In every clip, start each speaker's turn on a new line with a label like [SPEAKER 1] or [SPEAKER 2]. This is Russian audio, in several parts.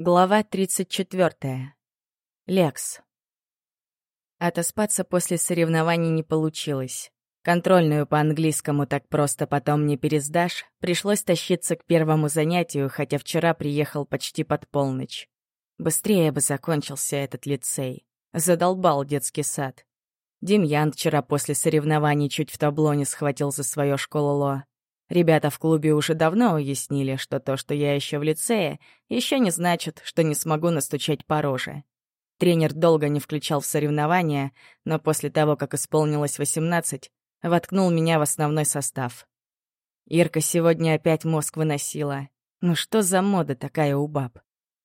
[SPEAKER 1] Глава 34. Лекс. Отоспаться после соревнований не получилось. Контрольную по английскому так просто потом не пересдашь, пришлось тащиться к первому занятию, хотя вчера приехал почти под полночь. Быстрее бы закончился этот лицей. Задолбал детский сад. Демьян вчера после соревнований чуть в табло не схватил за свое школу Ребята в клубе уже давно уяснили, что то, что я еще в лицее, еще не значит, что не смогу настучать по роже. Тренер долго не включал в соревнования, но после того, как исполнилось 18, воткнул меня в основной состав. Ирка сегодня опять мозг выносила. Ну что за мода такая у баб?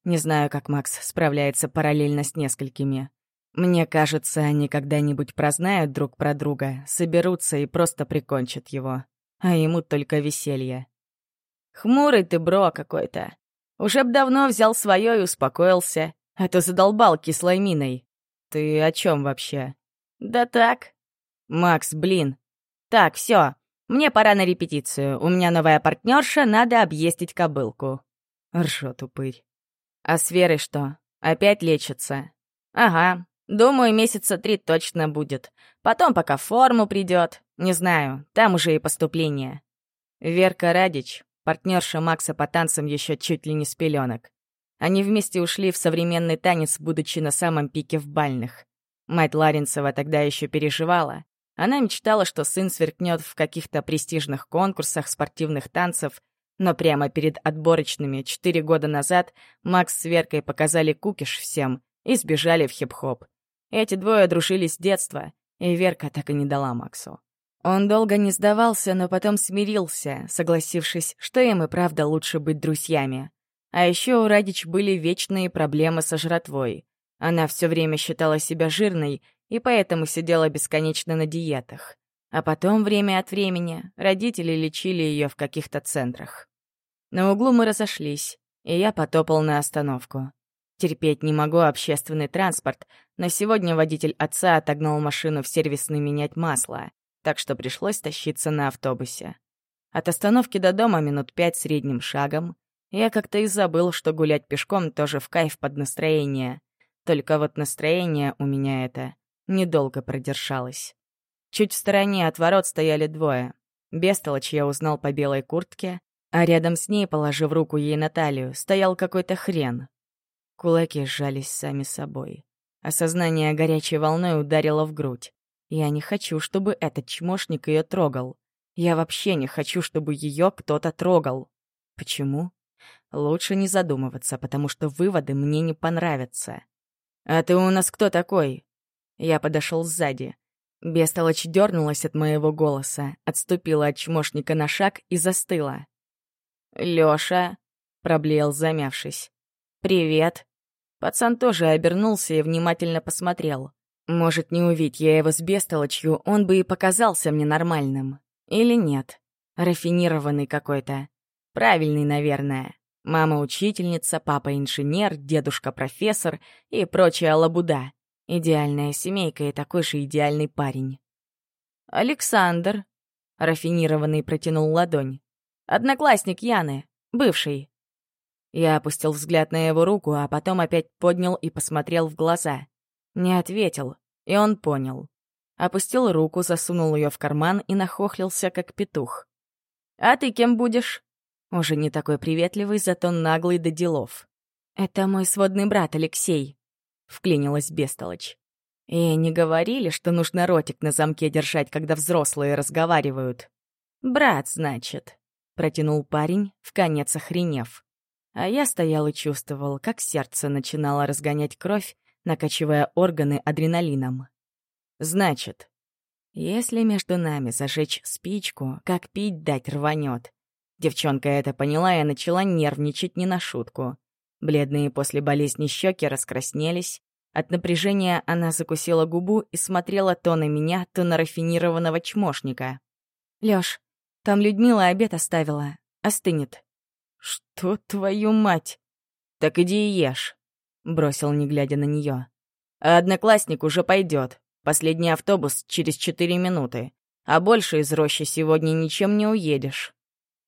[SPEAKER 1] Не знаю, как Макс справляется параллельно с несколькими. Мне кажется, они когда-нибудь прознают друг про друга, соберутся и просто прикончат его а ему только веселье. «Хмурый ты, бро, какой-то. Уже б давно взял свое и успокоился, а то задолбал кислой миной. Ты о чем вообще?» «Да так». «Макс, блин. Так, все. Мне пора на репетицию. У меня новая партнерша, надо объездить кобылку». Ржет упырь. «А с Верой что? Опять лечится?» «Ага. Думаю, месяца три точно будет. Потом пока форму придет. Не знаю, там уже и поступление. Верка Радич, партнерша Макса по танцам еще чуть ли не с пеленок. Они вместе ушли в современный танец, будучи на самом пике в бальных. Мать Ларинцева тогда еще переживала. Она мечтала, что сын сверкнет в каких-то престижных конкурсах спортивных танцев, но прямо перед отборочными четыре года назад Макс с Веркой показали кукиш всем и сбежали в хип-хоп. Эти двое дружили с детства, и Верка так и не дала Максу. Он долго не сдавался, но потом смирился, согласившись, что им и правда лучше быть друзьями. А еще у Радич были вечные проблемы со жратвой. Она все время считала себя жирной и поэтому сидела бесконечно на диетах. А потом, время от времени, родители лечили ее в каких-то центрах. На углу мы разошлись, и я потопал на остановку. Терпеть не могу общественный транспорт, но сегодня водитель отца отогнал машину в сервисный менять масло так что пришлось тащиться на автобусе. От остановки до дома минут пять средним шагом. Я как-то и забыл, что гулять пешком тоже в кайф под настроение. Только вот настроение у меня это недолго продержалось. Чуть в стороне от ворот стояли двое. Бестолочь я узнал по белой куртке, а рядом с ней, положив руку ей на талию, стоял какой-то хрен. Кулаки сжались сами собой. Осознание горячей волной ударило в грудь. Я не хочу, чтобы этот чмошник ее трогал. Я вообще не хочу, чтобы ее кто-то трогал. Почему? Лучше не задумываться, потому что выводы мне не понравятся. «А ты у нас кто такой?» Я подошел сзади. Бестолочь дернулась от моего голоса, отступила от чмошника на шаг и застыла. «Лёша», — проблеял, замявшись. «Привет». Пацан тоже обернулся и внимательно посмотрел. Может, не увидь я его с бестолочью, он бы и показался мне нормальным. Или нет? Рафинированный какой-то. Правильный, наверное. Мама учительница, папа инженер, дедушка профессор и прочая лабуда. Идеальная семейка и такой же идеальный парень. «Александр», — рафинированный протянул ладонь. «Одноклассник Яны, бывший». Я опустил взгляд на его руку, а потом опять поднял и посмотрел в глаза. Не ответил, и он понял. Опустил руку, засунул ее в карман и нахохлился, как петух. «А ты кем будешь?» Уже не такой приветливый, зато наглый до делов. «Это мой сводный брат Алексей», — вклинилась бестолочь. «И не говорили, что нужно ротик на замке держать, когда взрослые разговаривают?» «Брат, значит», — протянул парень, в конец охренев. А я стоял и чувствовал, как сердце начинало разгонять кровь, накачивая органы адреналином. Значит, если между нами зажечь спичку, как пить дать рванет. Девчонка это поняла и начала нервничать не на шутку. Бледные после болезни щеки раскраснелись. От напряжения она закусила губу и смотрела то на меня, то на рафинированного чмошника. «Лёш, там Людмила обед оставила. Остынет». «Что, твою мать?» «Так иди и ешь». — бросил, не глядя на нее. «А одноклассник уже пойдет. Последний автобус через четыре минуты. А больше из рощи сегодня ничем не уедешь».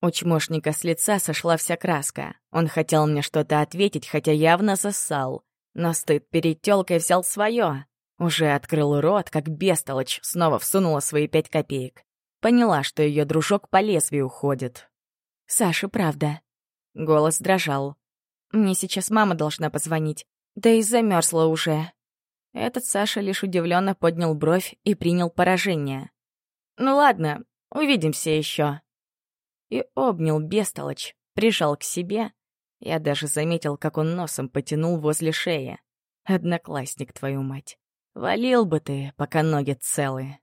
[SPEAKER 1] У чмошника с лица сошла вся краска. Он хотел мне что-то ответить, хотя явно засал. Но стыд перед тёлкой взял своё. Уже открыл рот, как бестолочь, снова всунула свои пять копеек. Поняла, что её дружок по лезвию уходит. «Саша, правда». Голос дрожал. «Мне сейчас мама должна позвонить. Да и замерзла уже». Этот Саша лишь удивленно поднял бровь и принял поражение. «Ну ладно, увидимся еще и обнял бестолочь, прижал к себе. Я даже заметил, как он носом потянул возле шеи. Одноклассник, твою мать. Валил бы ты, пока ноги целые.